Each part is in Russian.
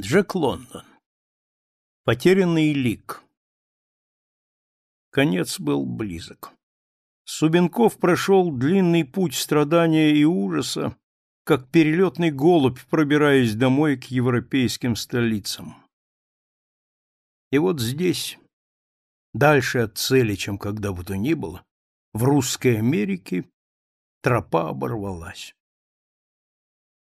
Джек Лондон. Потерянный лик. Конец был близок. Субенков прошел длинный путь страдания и ужаса, как перелетный голубь, пробираясь домой к европейским столицам. И вот здесь, дальше от цели, чем когда бы то ни было, в русской Америке тропа оборвалась.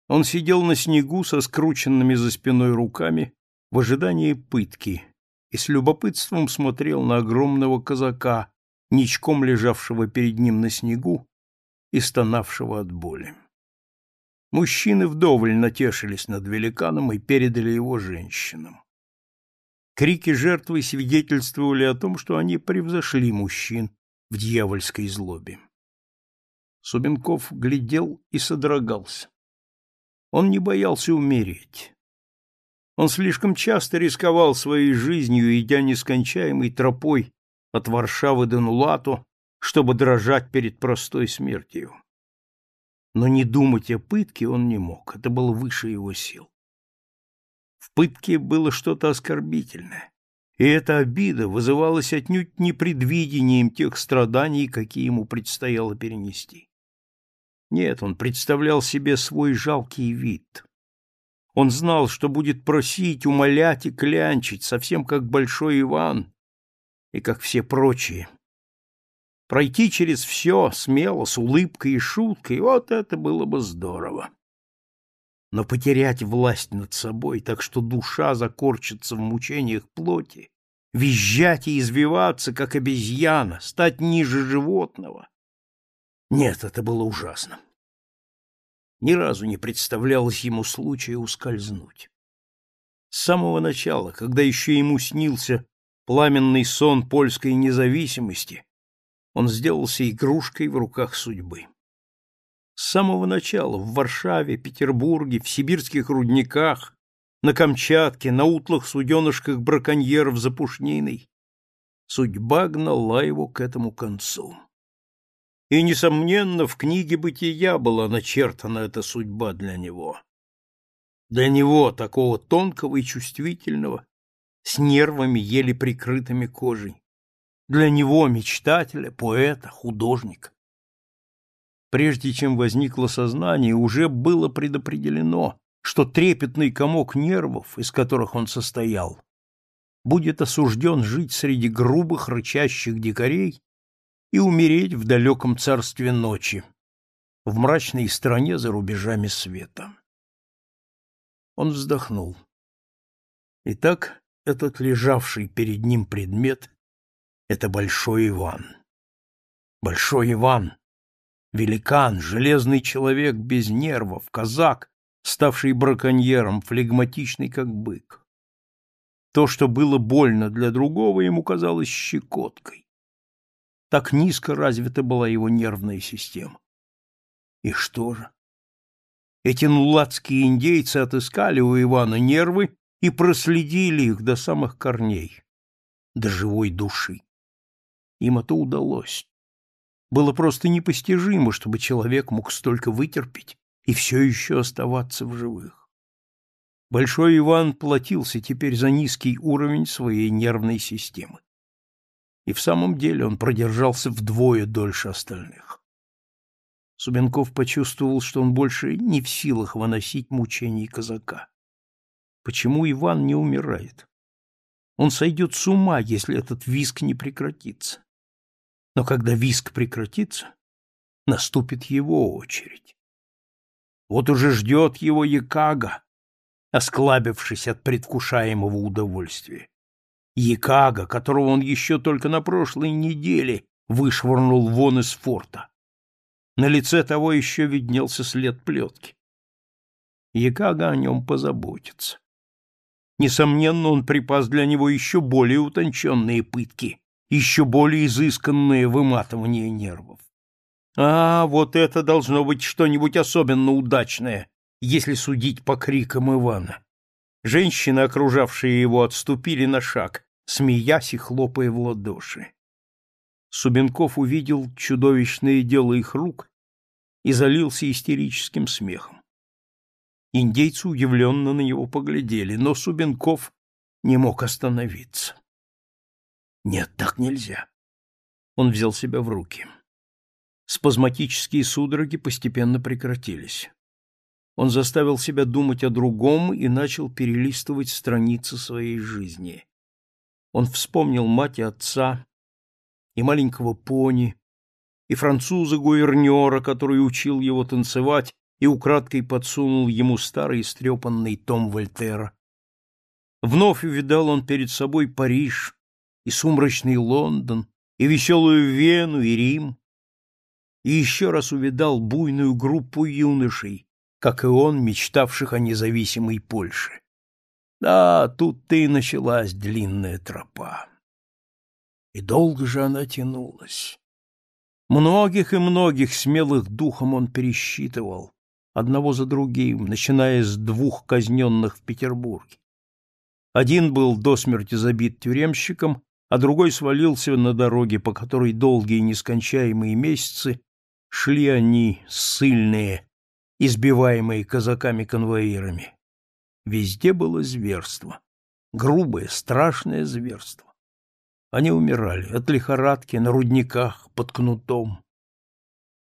Он сидел на снегу со скрученными за спиной руками в ожидании пытки и с любопытством смотрел на огромного казака, ничком лежавшего перед ним на снегу и стонавшего от боли. Мужчины вдоволь натешились над великаном и передали его женщинам. Крики жертвы свидетельствовали о том, что они превзошли мужчин в дьявольской злобе. Субенков глядел и содрогался. Он не боялся умереть. Он слишком часто рисковал своей жизнью, идя нескончаемой тропой от Варшавы до Нулату, чтобы дрожать перед простой смертью. Но не думать о пытке он не мог, это было выше его сил. В пытке было что-то оскорбительное, и эта обида вызывалась отнюдь не предвидением тех страданий, какие ему предстояло перенести. Нет, он представлял себе свой жалкий вид. Он знал, что будет просить, умолять и клянчить, совсем как Большой Иван и как все прочие. Пройти через все смело, с улыбкой и шуткой, вот это было бы здорово. Но потерять власть над собой, так что душа закорчится в мучениях плоти, визжать и извиваться, как обезьяна, стать ниже животного, нет, это было ужасно. Ни разу не представлялось ему случая ускользнуть. С самого начала, когда еще ему снился пламенный сон польской независимости, он сделался игрушкой в руках судьбы. С самого начала в Варшаве, Петербурге, в сибирских рудниках, на Камчатке, на утлых суденышках браконьеров за пушниной судьба гнала его к этому концу. И, несомненно, в книге «Бытия» была начертана эта судьба для него. Для него, такого тонкого и чувствительного, с нервами еле прикрытыми кожей. Для него, мечтателя, поэта, художника. Прежде чем возникло сознание, уже было предопределено, что трепетный комок нервов, из которых он состоял, будет осужден жить среди грубых рычащих дикарей и умереть в далеком царстве ночи, в мрачной стране за рубежами света. Он вздохнул. Итак, этот лежавший перед ним предмет — это Большой Иван. Большой Иван, великан, железный человек без нервов, казак, ставший браконьером, флегматичный как бык. То, что было больно для другого, ему казалось щекоткой. Так низко развита была его нервная система. И что же? Эти нулацкие индейцы отыскали у Ивана нервы и проследили их до самых корней, до живой души. Им это удалось. Было просто непостижимо, чтобы человек мог столько вытерпеть и все еще оставаться в живых. Большой Иван платился теперь за низкий уровень своей нервной системы. И в самом деле он продержался вдвое дольше остальных. Субенков почувствовал, что он больше не в силах выносить мучений казака. Почему Иван не умирает? Он сойдет с ума, если этот виск не прекратится. Но когда виск прекратится, наступит его очередь. Вот уже ждет его Якага, осклабившись от предвкушаемого удовольствия. Якага, которого он еще только на прошлой неделе вышвырнул вон из форта. На лице того еще виднелся след плетки. Якага о нем позаботится. Несомненно, он припас для него еще более утонченные пытки, еще более изысканные выматывания нервов. А, вот это должно быть что-нибудь особенно удачное, если судить по крикам Ивана. Женщины, окружавшие его, отступили на шаг, смеясь и хлопая в ладоши. Субенков увидел чудовищное дело их рук и залился истерическим смехом. Индейцы удивленно на него поглядели, но Субенков не мог остановиться. Нет, так нельзя. Он взял себя в руки. Спазматические судороги постепенно прекратились. Он заставил себя думать о другом и начал перелистывать страницы своей жизни. Он вспомнил мать и отца, и маленького пони, и француза-гувернера, который учил его танцевать и украдкой подсунул ему старый истрепанный том Вольтера. Вновь увидал он перед собой Париж и сумрачный Лондон, и веселую Вену, и Рим, и еще раз увидал буйную группу юношей, как и он, мечтавших о независимой Польше. Да, тут-то и началась длинная тропа. И долго же она тянулась. Многих и многих смелых духом он пересчитывал, одного за другим, начиная с двух казненных в Петербурге. Один был до смерти забит тюремщиком, а другой свалился на дороге, по которой долгие нескончаемые месяцы шли они, ссыльные, избиваемые казаками-конвоирами. Везде было зверство. Грубое, страшное зверство. Они умирали от лихорадки на рудниках под кнутом.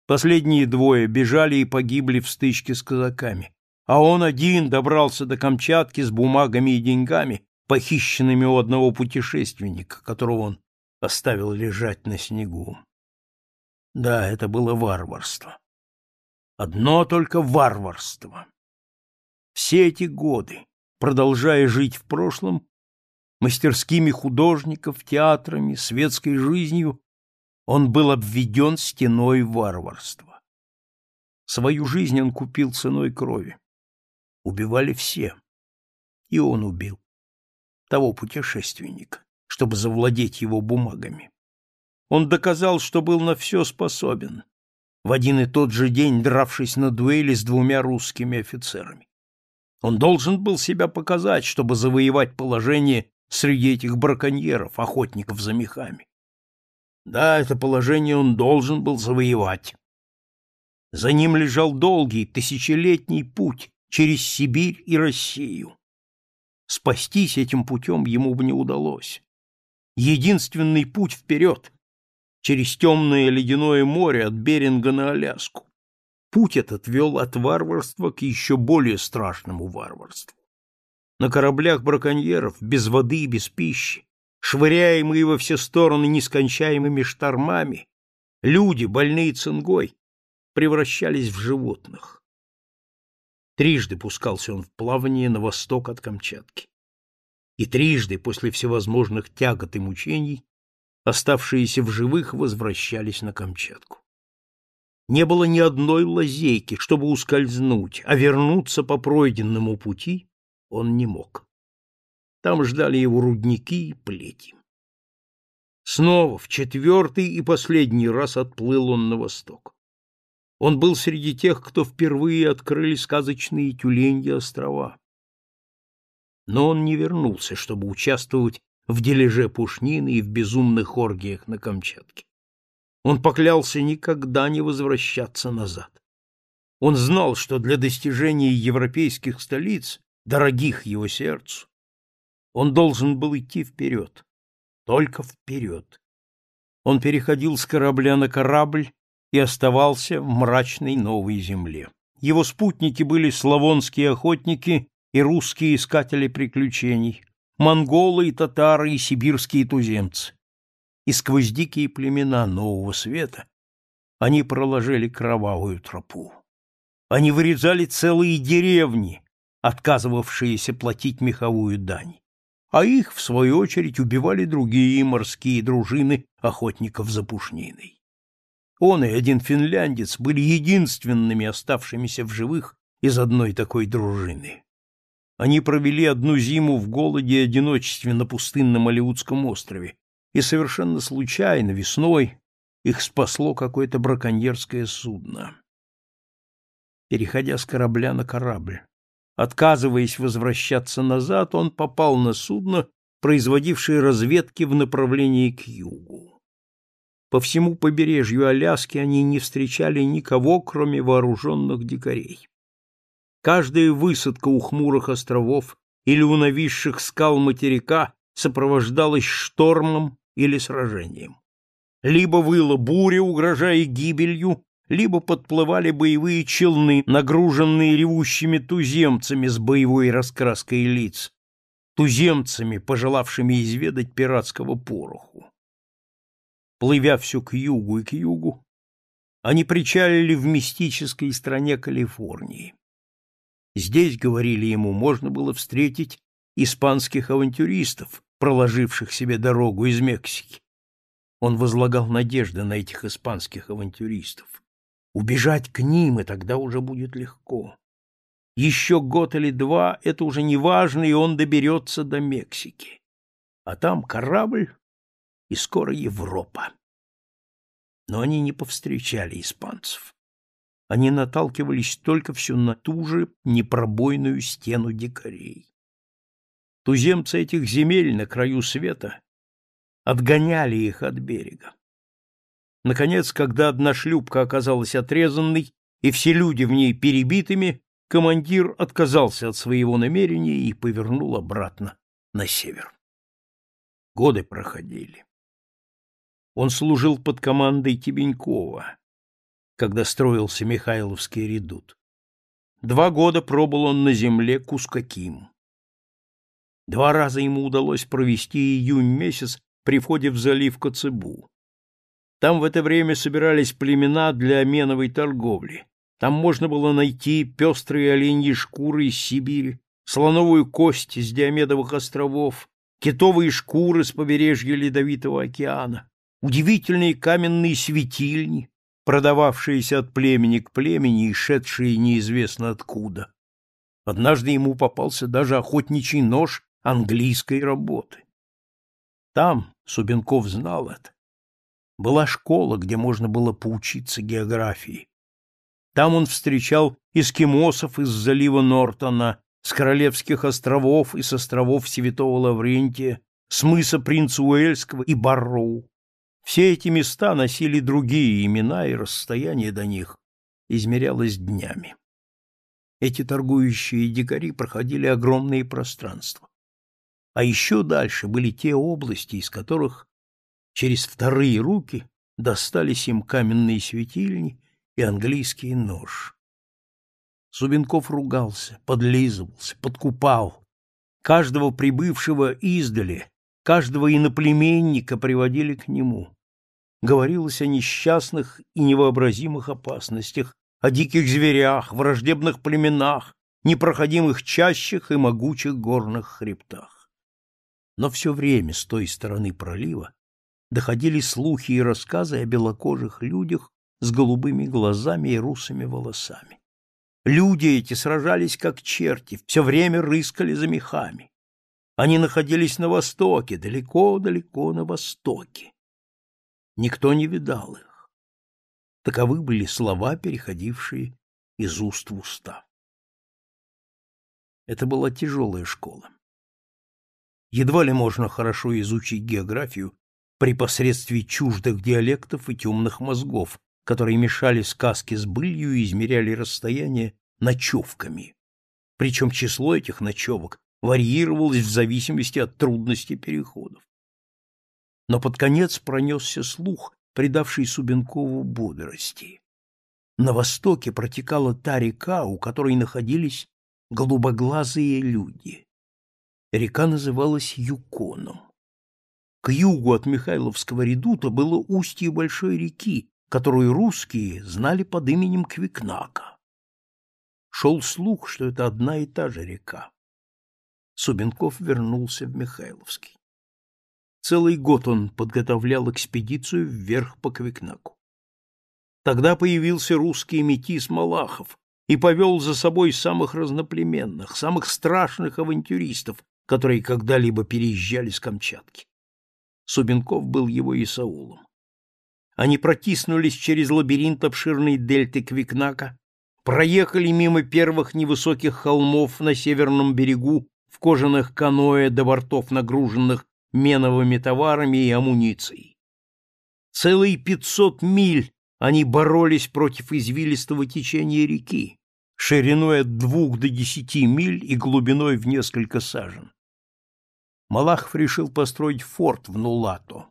Последние двое бежали и погибли в стычке с казаками, а он один добрался до Камчатки с бумагами и деньгами, похищенными у одного путешественника, которого он оставил лежать на снегу. Да, это было варварство. Одно только варварство. Все эти годы, продолжая жить в прошлом, мастерскими художников, театрами, светской жизнью, он был обведен стеной варварства. Свою жизнь он купил ценой крови. Убивали все. И он убил того путешественника, чтобы завладеть его бумагами. Он доказал, что был на все способен, в один и тот же день дравшись на дуэли с двумя русскими офицерами. Он должен был себя показать, чтобы завоевать положение среди этих браконьеров, охотников за мехами. Да, это положение он должен был завоевать. За ним лежал долгий, тысячелетний путь через Сибирь и Россию. Спастись этим путем ему бы не удалось. Единственный путь вперед, через темное ледяное море от Беринга на Аляску. Путь этот вел от варварства к еще более страшному варварству. На кораблях браконьеров, без воды и без пищи, швыряемые во все стороны нескончаемыми штормами, люди, больные цингой, превращались в животных. Трижды пускался он в плавание на восток от Камчатки. И трижды после всевозможных тягот и мучений оставшиеся в живых возвращались на Камчатку. Не было ни одной лазейки, чтобы ускользнуть, а вернуться по пройденному пути он не мог. Там ждали его рудники и плети. Снова, в четвертый и последний раз отплыл он на восток. Он был среди тех, кто впервые открыли сказочные тюленьи острова. Но он не вернулся, чтобы участвовать в дележе пушнины и в безумных оргиях на Камчатке. Он поклялся никогда не возвращаться назад. Он знал, что для достижения европейских столиц, дорогих его сердцу, он должен был идти вперед, только вперед. Он переходил с корабля на корабль и оставался в мрачной новой земле. Его спутники были славонские охотники и русские искатели приключений, монголы и татары и сибирские туземцы. И сквозь дикие племена Нового Света они проложили кровавую тропу. Они вырезали целые деревни, отказывавшиеся платить меховую дань. А их, в свою очередь, убивали другие морские дружины охотников за пушниной. Он и один финляндец были единственными оставшимися в живых из одной такой дружины. Они провели одну зиму в голоде и одиночестве на пустынном Алиутском острове, и совершенно случайно, весной, их спасло какое-то браконьерское судно. Переходя с корабля на корабль, отказываясь возвращаться назад, он попал на судно, производившее разведки в направлении к югу. По всему побережью Аляски они не встречали никого, кроме вооруженных дикарей. Каждая высадка у хмурых островов или у нависших скал материка сопровождалась штормом или сражением. Либо выла буря, угрожая гибелью, либо подплывали боевые челны, нагруженные ревущими туземцами с боевой раскраской лиц, туземцами, пожелавшими изведать пиратского пороху. Плывя все к югу и к югу, они причалили в мистической стране Калифорнии. Здесь, говорили ему, можно было встретить испанских авантюристов, проложивших себе дорогу из Мексики. Он возлагал надежды на этих испанских авантюристов. Убежать к ним, и тогда уже будет легко. Еще год или два — это уже не важно, и он доберется до Мексики. А там корабль, и скоро Европа. Но они не повстречали испанцев. Они наталкивались только все на ту же непробойную стену дикарей. Туземцы этих земель на краю света отгоняли их от берега. Наконец, когда одна шлюпка оказалась отрезанной и все люди в ней перебитыми, командир отказался от своего намерения и повернул обратно на север. Годы проходили. Он служил под командой Тебенькова, когда строился Михайловский редут. Два года пробыл он на земле Кускаким. Два раза ему удалось провести июнь месяц при входе в залив Коцебу. Там в это время собирались племена для меновой торговли. Там можно было найти пестрые оленьи шкуры из Сибири, слоновую кость с Диомедовых островов, китовые шкуры с побережья Ледовитого океана, удивительные каменные светильни, продававшиеся от племени к племени и шедшие неизвестно откуда. Однажды ему попался даже охотничий нож английской работы. Там, Субенков знал это, была школа, где можно было поучиться географии. Там он встречал эскимосов из залива Нортона, с Королевских островов и с островов Святого Лаврентия, с мыса Принца Уэльского и Барроу. Все эти места носили другие имена, и расстояние до них измерялось днями. Эти торгующие дикари проходили огромные пространства. А еще дальше были те области, из которых через вторые руки достались им каменные светильни и английский нож. Зубенков ругался, подлизывался, подкупал. Каждого прибывшего издали, каждого иноплеменника приводили к нему говорилось о несчастных и невообразимых опасностях, о диких зверях, враждебных племенах, непроходимых чащах и могучих горных хребтах. Но все время с той стороны пролива доходили слухи и рассказы о белокожих людях с голубыми глазами и русыми волосами. Люди эти сражались как черти, все время рыскали за мехами. Они находились на востоке, далеко-далеко на востоке. Никто не видал их. Таковы были слова, переходившие из уст в уста. Это была тяжелая школа. Едва ли можно хорошо изучить географию при посредстве чуждых диалектов и темных мозгов, которые мешали сказке с былью и измеряли расстояние ночевками. Причем число этих ночевок варьировалось в зависимости от трудности переходов но под конец пронесся слух, придавший Субенкову бодрости. На востоке протекала та река, у которой находились голубоглазые люди. Река называлась Юконом. К югу от Михайловского редута было устье большой реки, которую русские знали под именем Квикнака. Шел слух, что это одна и та же река. Субенков вернулся в Михайловский. Целый год он подготовлял экспедицию вверх по Квикнаку. Тогда появился русский метис Малахов и повел за собой самых разноплеменных, самых страшных авантюристов, которые когда-либо переезжали с Камчатки. Субенков был его Исаулом. Они протиснулись через лабиринт обширной дельты Квикнака, проехали мимо первых невысоких холмов на северном берегу в кожаных каноэ до бортов нагруженных меновыми товарами и амуницией. Целые пятьсот миль они боролись против извилистого течения реки, шириной от двух до десяти миль и глубиной в несколько сажен. Малахов решил построить форт в Нулато.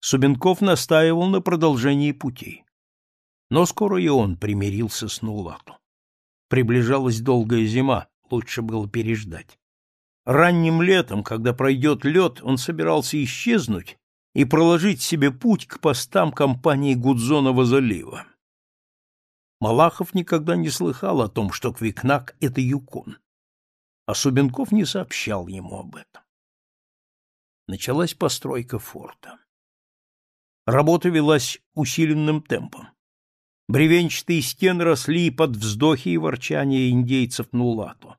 Субенков настаивал на продолжении пути. Но скоро и он примирился с Нулату. Приближалась долгая зима, лучше было переждать. Ранним летом, когда пройдет лед, он собирался исчезнуть и проложить себе путь к постам компании Гудзонова залива. Малахов никогда не слыхал о том, что Квикнак — это Юкон, а Субенков не сообщал ему об этом. Началась постройка форта. Работа велась усиленным темпом. Бревенчатые стены росли под вздохи и ворчания индейцев Нулату.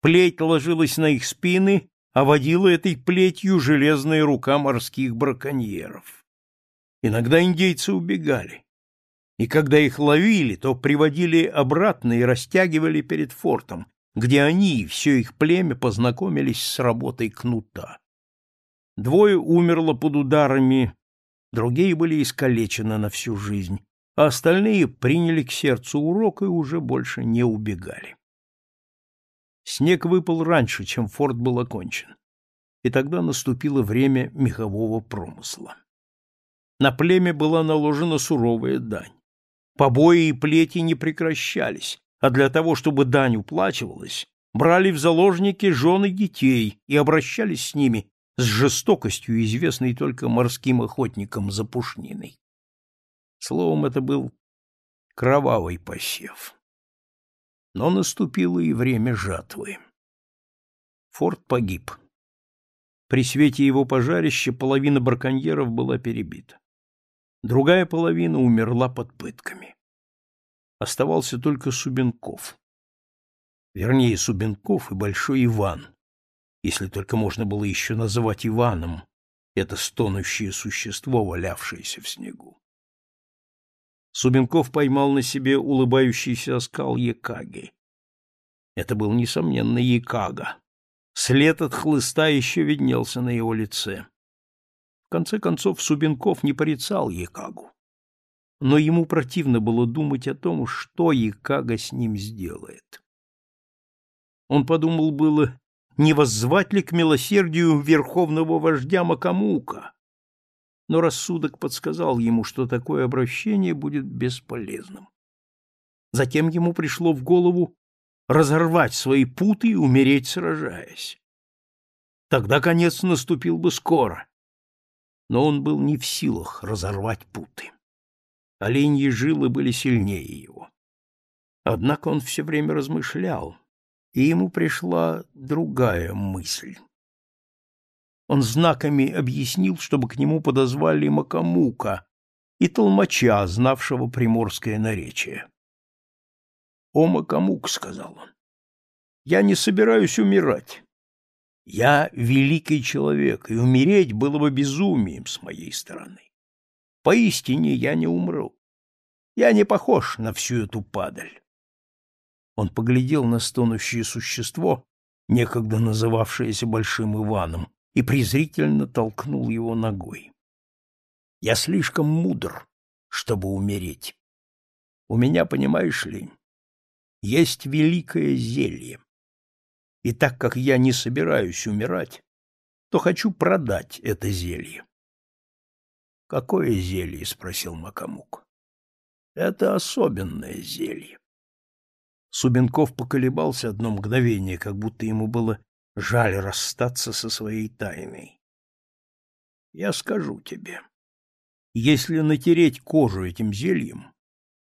Плеть ложилась на их спины, а водила этой плетью железная рука морских браконьеров. Иногда индейцы убегали, и когда их ловили, то приводили обратно и растягивали перед фортом, где они и все их племя познакомились с работой кнута. Двое умерло под ударами, другие были искалечены на всю жизнь, а остальные приняли к сердцу урок и уже больше не убегали. Снег выпал раньше, чем форт был окончен, и тогда наступило время мехового промысла. На племя была наложена суровая дань. Побои и плети не прекращались, а для того, чтобы дань уплачивалась, брали в заложники жены детей и обращались с ними с жестокостью, известной только морским охотникам за пушниной. Словом, это был кровавый посев. Но наступило и время жатвы. Форт погиб. При свете его пожарища половина браконьеров была перебита. Другая половина умерла под пытками. Оставался только Субенков. Вернее, Субенков и Большой Иван, если только можно было еще называть Иваном это стонущее существо, валявшееся в снегу. Субенков поймал на себе улыбающийся оскал Якаги. Это был, несомненно, Якага. След от хлыста еще виднелся на его лице. В конце концов, Субенков не порицал Якагу. Но ему противно было думать о том, что Якага с ним сделает. Он подумал было, не воззвать ли к милосердию верховного вождя Макамука, но рассудок подсказал ему, что такое обращение будет бесполезным. Затем ему пришло в голову разорвать свои путы и умереть, сражаясь. Тогда конец наступил бы скоро. Но он был не в силах разорвать путы. Оленьи жилы были сильнее его. Однако он все время размышлял, и ему пришла другая мысль. Он знаками объяснил, чтобы к нему подозвали Макамука и толмача, знавшего приморское наречие. «О, Макамук», — сказал он, — «я не собираюсь умирать. Я великий человек, и умереть было бы безумием с моей стороны. Поистине я не умру. Я не похож на всю эту падаль». Он поглядел на стонущее существо, некогда называвшееся Большим Иваном, и презрительно толкнул его ногой. Я слишком мудр, чтобы умереть. У меня, понимаешь ли, есть великое зелье. И так как я не собираюсь умирать, то хочу продать это зелье. — Какое зелье? — спросил Макамук. — Это особенное зелье. Субенков поколебался одно мгновение, как будто ему было Жаль расстаться со своей тайной. Я скажу тебе, если натереть кожу этим зельем,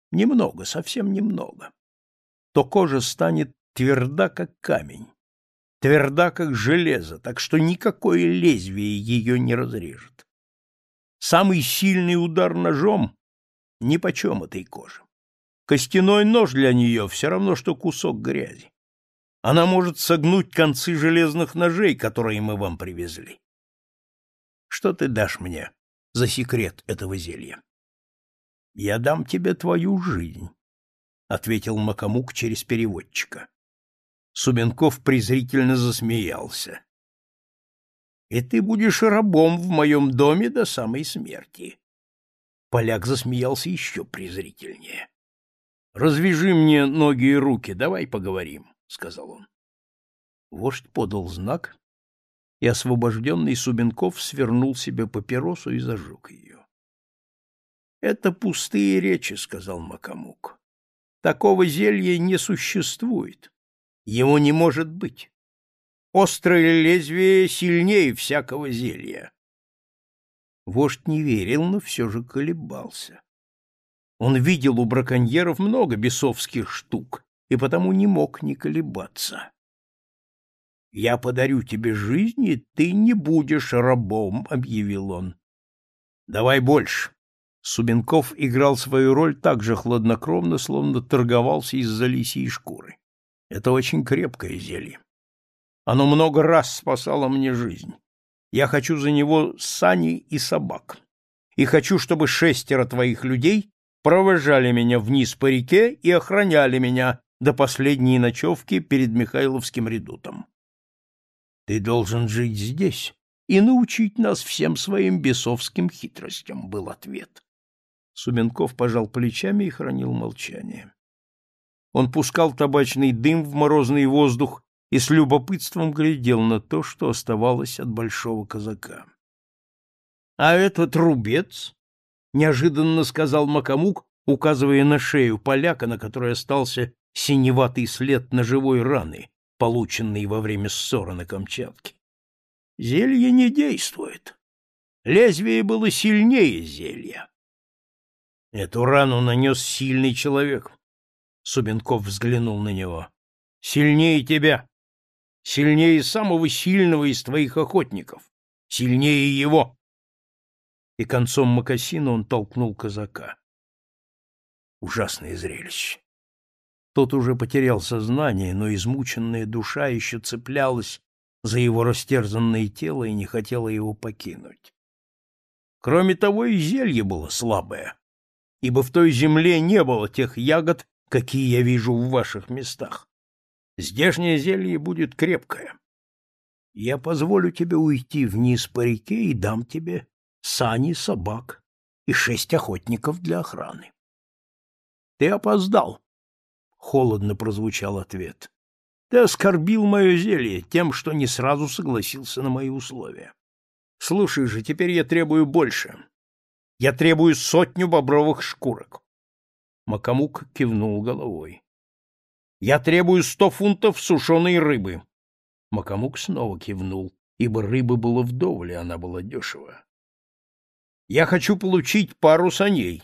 немного, совсем немного, то кожа станет тверда, как камень, тверда, как железо, так что никакое лезвие ее не разрежет. Самый сильный удар ножом нипочем этой кожи. Костяной нож для нее все равно, что кусок грязи. Она может согнуть концы железных ножей, которые мы вам привезли. Что ты дашь мне за секрет этого зелья? Я дам тебе твою жизнь, ответил Макамук через переводчика. Субенков презрительно засмеялся. И ты будешь рабом в моем доме до самой смерти. Поляк засмеялся еще презрительнее. Развяжи мне ноги и руки, давай поговорим, — сказал он. Вождь подал знак, и освобожденный Субенков свернул себе папиросу и зажег ее. — Это пустые речи, — сказал Макамук. — Такого зелья не существует. Его не может быть. Острое лезвие сильнее всякого зелья. Вождь не верил, но все же колебался. Он видел у браконьеров много бесовских штук и потому не мог не колебаться. «Я подарю тебе жизнь, и ты не будешь рабом», — объявил он. «Давай больше». Субенков играл свою роль так же хладнокровно, словно торговался из-за лисьей шкуры. Это очень крепкое зелье. Оно много раз спасало мне жизнь. Я хочу за него сани и собак. И хочу, чтобы шестеро твоих людей провожали меня вниз по реке и охраняли меня до последней ночевки перед Михайловским редутом. Ты должен жить здесь и научить нас всем своим бесовским хитростям, был ответ. Субенков пожал плечами и хранил молчание. Он пускал табачный дым в морозный воздух и с любопытством глядел на то, что оставалось от большого казака. — А этот рубец? — неожиданно сказал Макамук, указывая на шею поляка, на которой остался синеватый след ножевой раны, полученный во время ссоры на Камчатке. — Зелье не действует. Лезвие было сильнее зелья. Эту рану нанес сильный человек. Субенков взглянул на него. — Сильнее тебя сильнее самого сильного из твоих охотников, сильнее его. И концом мокасина он толкнул казака. Ужасное зрелище. Тот уже потерял сознание, но измученная душа еще цеплялась за его растерзанное тело и не хотела его покинуть. Кроме того, и зелье было слабое, ибо в той земле не было тех ягод, какие я вижу в ваших местах. Здешнее зелье будет крепкое. Я позволю тебе уйти вниз по реке и дам тебе сани собак и шесть охотников для охраны. Ты опоздал, — холодно прозвучал ответ. Ты оскорбил мое зелье тем, что не сразу согласился на мои условия. Слушай же, теперь я требую больше. Я требую сотню бобровых шкурок. Макамук кивнул головой. Я требую сто фунтов сушеной рыбы. Макамук снова кивнул, ибо рыбы было вдоволь, и она была дешева. Я хочу получить пару саней.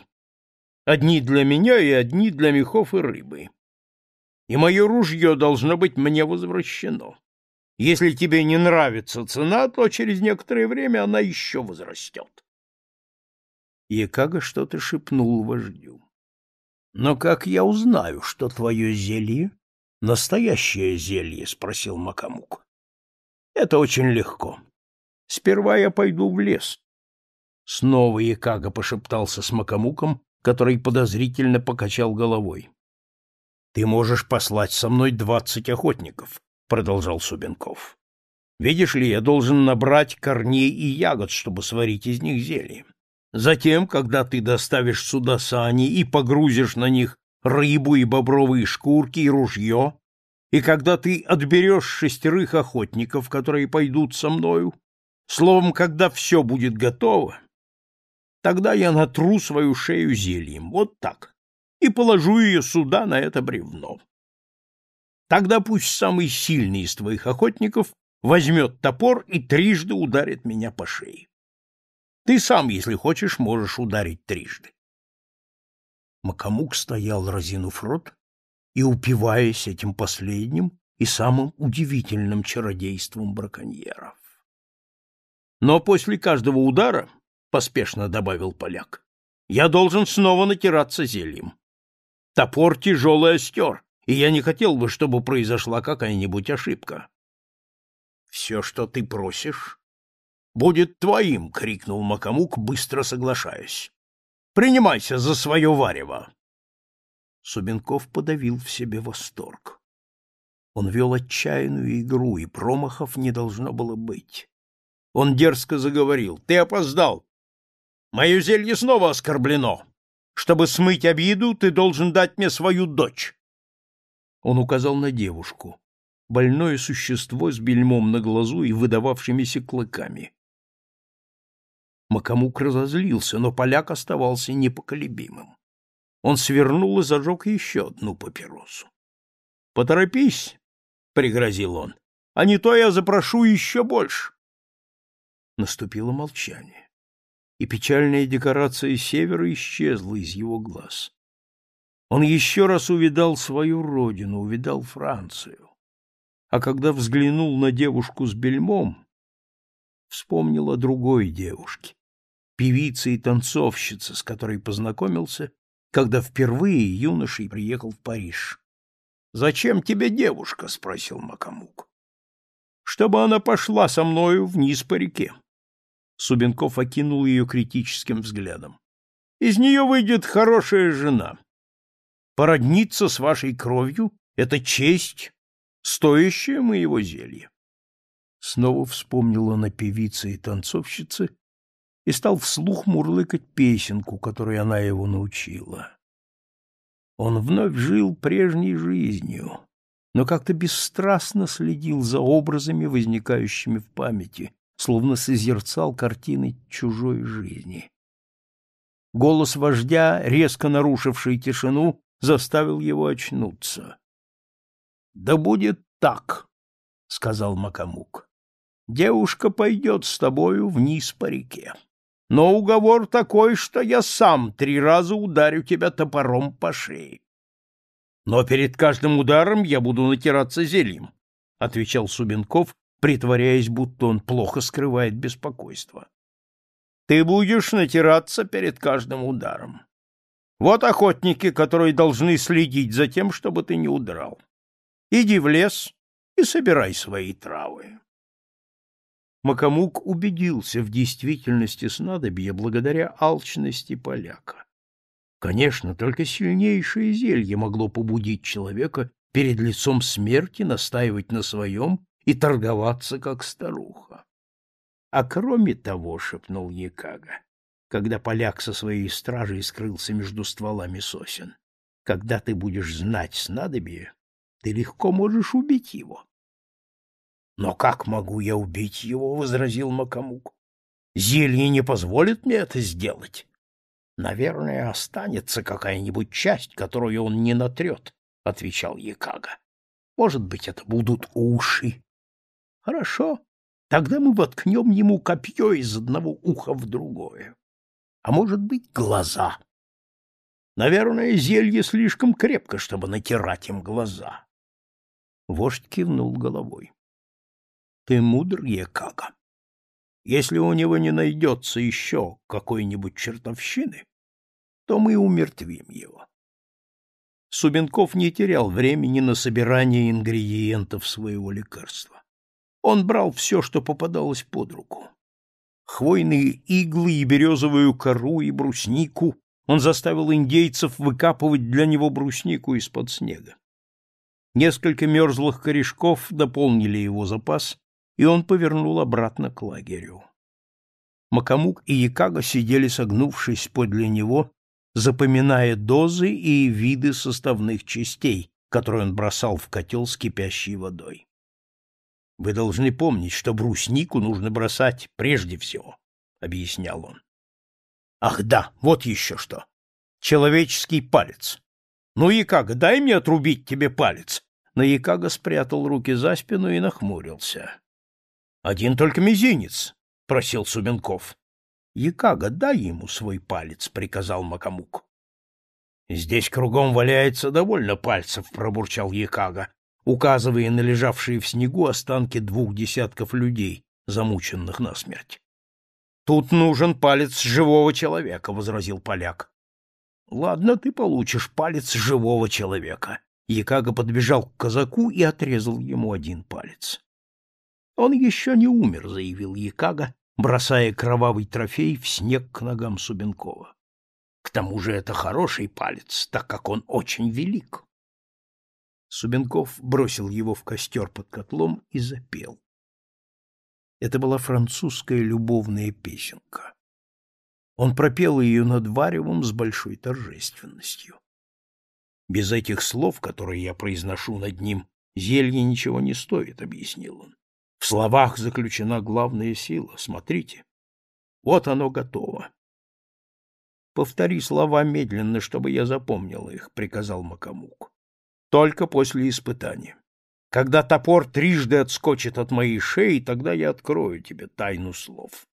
Одни для меня и одни для мехов и рыбы. И мое ружье должно быть мне возвращено. Если тебе не нравится цена, то через некоторое время она еще возрастет. Якага что-то шепнул вождю. Но как я узнаю, что твое зелье — настоящее зелье? — спросил Макамук. — Это очень легко. Сперва я пойду в лес. Снова Якага пошептался с Макамуком, который подозрительно покачал головой. — Ты можешь послать со мной двадцать охотников, — продолжал Субенков. — Видишь ли, я должен набрать корней и ягод, чтобы сварить из них зелье. Затем, когда ты доставишь сюда сани и погрузишь на них рыбу и бобровые шкурки и ружье, и когда ты отберешь шестерых охотников, которые пойдут со мною, словом, когда все будет готово, тогда я натру свою шею зельем, вот так, и положу ее сюда, на это бревно. Тогда пусть самый сильный из твоих охотников возьмет топор и трижды ударит меня по шее. Ты сам, если хочешь, можешь ударить трижды. Макамук стоял, разинув рот, и упиваясь этим последним и самым удивительным чародейством браконьеров. Но после каждого удара, — поспешно добавил поляк, — я должен снова натираться зельем. Топор тяжелый остер, и я не хотел бы, чтобы произошла какая-нибудь ошибка. — Все, что ты просишь, будет твоим, — крикнул Макамук, быстро соглашаясь. — Принимайся за свое варево. Субенков подавил в себе восторг. Он вел отчаянную игру, и промахов не должно было быть. Он дерзко заговорил. — Ты опоздал. Мое зелье снова оскорблено. Чтобы смыть обиду, ты должен дать мне свою дочь. Он указал на девушку, больное существо с бельмом на глазу и выдававшимися клыками. Макамук разозлился, но поляк оставался непоколебимым. Он свернул и зажег еще одну папиросу. — Поторопись, — пригрозил он, — а не то я запрошу еще больше. Наступило молчание, и печальная декорация севера исчезла из его глаз. Он еще раз увидал свою родину, увидал Францию. А когда взглянул на девушку с бельмом, вспомнил о другой девушке, певице и танцовщице, с которой познакомился, когда впервые юношей приехал в Париж. «Зачем тебе девушка?» — спросил Макамук. «Чтобы она пошла со мною вниз по реке». Субенков окинул ее критическим взглядом. «Из нее выйдет хорошая жена. Породниться с вашей кровью — это честь, стоящая моего зелья». Снова вспомнила на певице и танцовщице и стал вслух мурлыкать песенку, которой она его научила. Он вновь жил прежней жизнью, но как-то бесстрастно следил за образами, возникающими в памяти, словно созерцал картины чужой жизни. Голос вождя, резко нарушивший тишину, заставил его очнуться. — Да будет так, — сказал Макамук. — Девушка пойдет с тобою вниз по реке. Но уговор такой, что я сам три раза ударю тебя топором по шее. Но перед каждым ударом я буду натираться зельем, — отвечал Субенков, притворяясь, будто он плохо скрывает беспокойство. Ты будешь натираться перед каждым ударом. Вот охотники, которые должны следить за тем, чтобы ты не удрал. Иди в лес и собирай свои травы. Макамук убедился в действительности снадобья благодаря алчности поляка. Конечно, только сильнейшее зелье могло побудить человека перед лицом смерти настаивать на своем и торговаться, как старуха. А кроме того, — шепнул Якага, когда поляк со своей стражей скрылся между стволами сосен, — когда ты будешь знать снадобье, ты легко можешь убить его. Но как могу я убить его? возразил Макамук. Зелье не позволит мне это сделать. Наверное, останется какая-нибудь часть, которую он не натрет, отвечал Якага. Может быть, это будут уши. Хорошо, тогда мы воткнем ему копье из одного уха в другое. А может быть, глаза. Наверное, зелье слишком крепко, чтобы натирать им глаза. Вождь кивнул головой. Ты мудр, Екага. Если у него не найдется еще какой-нибудь чертовщины, то мы умертвим его. Субенков не терял времени на собирание ингредиентов своего лекарства. Он брал все, что попадалось под руку. Хвойные иглы и березовую кору и бруснику он заставил индейцев выкапывать для него бруснику из-под снега. Несколько мерзлых корешков дополнили его запас, и он повернул обратно к лагерю. Макамук и Якага сидели согнувшись подле него, запоминая дозы и виды составных частей, которые он бросал в котел с кипящей водой. «Вы должны помнить, что бруснику нужно бросать прежде всего», — объяснял он. «Ах да, вот еще что! Человеческий палец! Ну, Якага, дай мне отрубить тебе палец!» Но Якага спрятал руки за спину и нахмурился. Один только мизинец, — просил Субенков. — Якага, дай ему свой палец, — приказал Макамук. — Здесь кругом валяется довольно пальцев, — пробурчал Якага, указывая на лежавшие в снегу останки двух десятков людей, замученных насмерть. — Тут нужен палец живого человека, — возразил поляк. — Ладно, ты получишь палец живого человека. Якага подбежал к казаку и отрезал ему один палец. Он еще не умер, заявил Якага, бросая кровавый трофей в снег к ногам Субенкова. К тому же это хороший палец, так как он очень велик. Субенков бросил его в костер под котлом и запел. Это была французская любовная песенка. Он пропел ее над варевом с большой торжественностью. Без этих слов, которые я произношу над ним, зелье ничего не стоит, — объяснил он. В словах заключена главная сила. Смотрите. Вот оно готово. Повтори слова медленно, чтобы я запомнил их, — приказал Макамук. Только после испытания. Когда топор трижды отскочит от моей шеи, тогда я открою тебе тайну слов.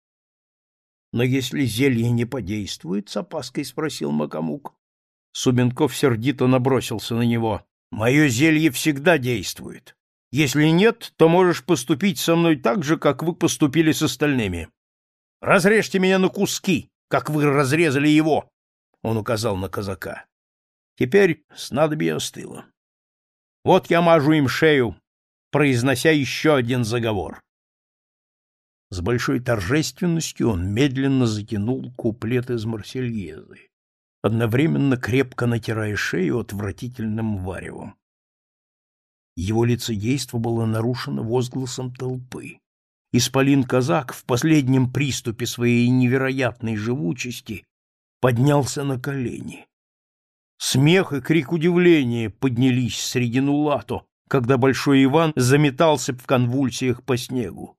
Но если зелье не подействует, — с опаской спросил Макамук. Субенков сердито набросился на него. — Мое зелье всегда действует. Если нет, то можешь поступить со мной так же, как вы поступили с остальными. Разрежьте меня на куски, как вы разрезали его, — он указал на казака. Теперь снадобье остыло. Вот я мажу им шею, произнося еще один заговор. С большой торжественностью он медленно затянул куплет из Марсельезы, одновременно крепко натирая шею отвратительным варевом. Его лицедейство было нарушено возгласом толпы. Исполин-казак в последнем приступе своей невероятной живучести поднялся на колени. Смех и крик удивления поднялись среди нулато, когда Большой Иван заметался в конвульсиях по снегу.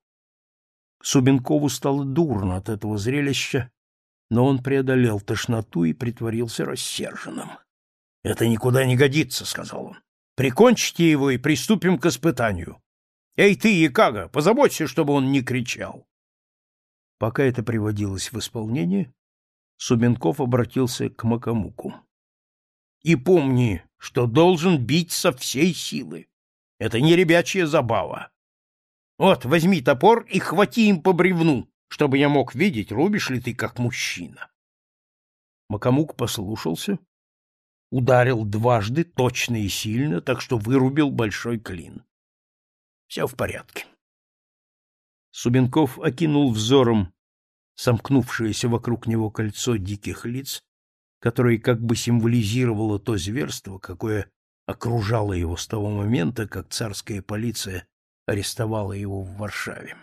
Субенкову стало дурно от этого зрелища, но он преодолел тошноту и притворился рассерженным. — Это никуда не годится, — сказал он. — Прикончите его и приступим к испытанию. Эй ты, Якага, позаботься, чтобы он не кричал. Пока это приводилось в исполнение, Субенков обратился к Макамуку. — И помни, что должен бить со всей силы. Это не ребячья забава. Вот, возьми топор и хвати им по бревну, чтобы я мог видеть, рубишь ли ты как мужчина. Макамук послушался, ударил дважды, точно и сильно, так что вырубил большой клин. Все в порядке. Субенков окинул взором сомкнувшееся вокруг него кольцо диких лиц, которое как бы символизировало то зверство, какое окружало его с того момента, как царская полиция арестовала его в Варшаве.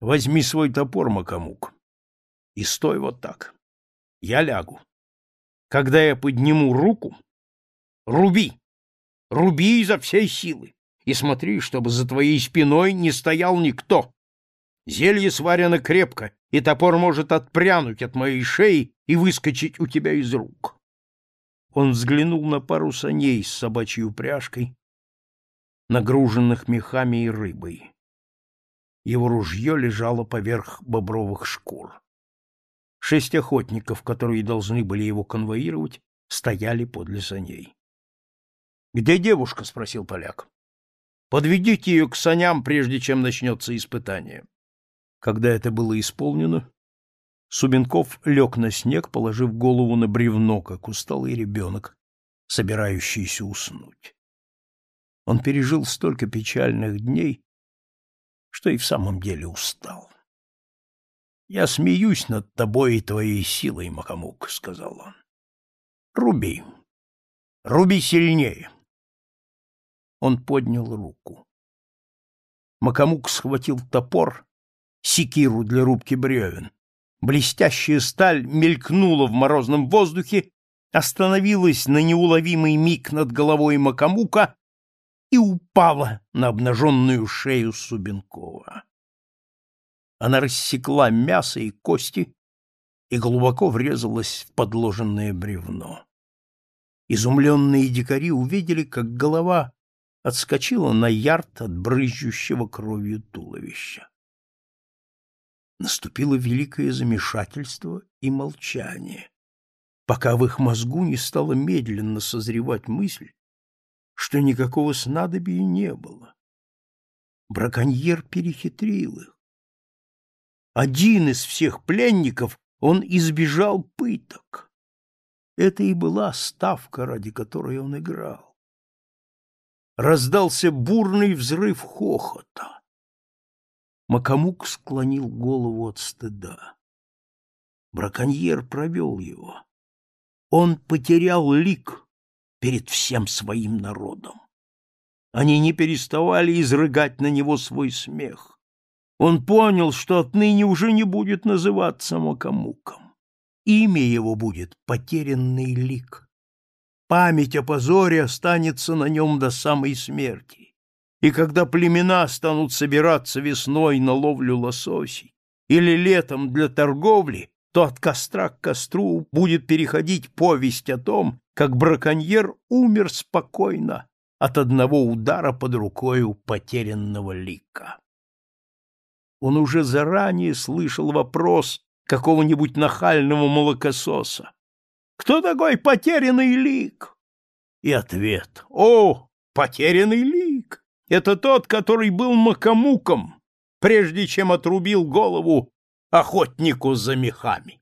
Возьми свой топор, Макамук, и стой вот так. Я лягу. Когда я подниму руку, руби, руби изо всей силы, и смотри, чтобы за твоей спиной не стоял никто. Зелье сварено крепко, и топор может отпрянуть от моей шеи и выскочить у тебя из рук. Он взглянул на пару саней с собачьей упряжкой, нагруженных мехами и рыбой. Его ружье лежало поверх бобровых шкур. Шесть охотников, которые должны были его конвоировать, стояли подле саней. — Где девушка? — спросил поляк. — Подведите ее к саням, прежде чем начнется испытание. Когда это было исполнено, Субенков лег на снег, положив голову на бревно, как усталый ребенок, собирающийся уснуть. Он пережил столько печальных дней, что и в самом деле устал. — Я смеюсь над тобой и твоей силой, Макамук, — сказал он. — Руби. Руби сильнее. Он поднял руку. Макамук схватил топор, секиру для рубки бревен. Блестящая сталь мелькнула в морозном воздухе, остановилась на неуловимый миг над головой Макамука и упала на обнаженную шею Субенкова. Она рассекла мясо и кости и глубоко врезалась в подложенное бревно. Изумленные дикари увидели, как голова отскочила на ярд от брызжущего кровью туловища. Наступило великое замешательство и молчание, пока в их мозгу не стала медленно созревать мысль, что никакого снадобья не было. Браконьер перехитрил их. Один из всех пленников, он избежал пыток. Это и была ставка, ради которой он играл. Раздался бурный взрыв хохота. Макамук склонил голову от стыда. Браконьер провел его. Он потерял лик, перед всем своим народом. Они не переставали изрыгать на него свой смех. Он понял, что отныне уже не будет называться Макамуком. Имя его будет «Потерянный лик». Память о позоре останется на нем до самой смерти. И когда племена станут собираться весной на ловлю лососей или летом для торговли, то от костра к костру будет переходить повесть о том, как браконьер умер спокойно от одного удара под рукою потерянного лика. Он уже заранее слышал вопрос какого-нибудь нахального молокососа. «Кто такой потерянный лик?» И ответ «О, потерянный лик! Это тот, который был макамуком, прежде чем отрубил голову охотнику за мехами».